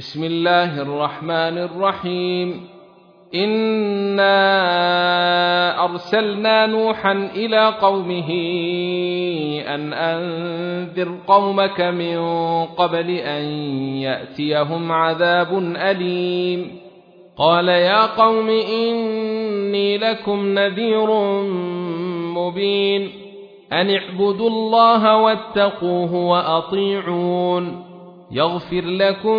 بسم الله الرحمن الرحيم. إنا أرسلنا نوحا إلى قومه أن أنذر قومك من قبل أن يأتيهم عذاب أليم. قال يا قوم إني لكم نذير مبين. أن اعبدوا الله واتقوه وأطيعون. يغفر لكم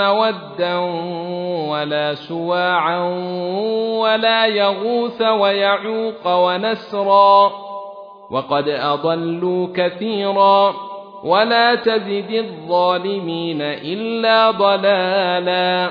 ودا ولا سواعا ولا يغوث ويعوق ونسرا وقد اضلوا كثيرا ولا تزد الظالمين الا ضلالا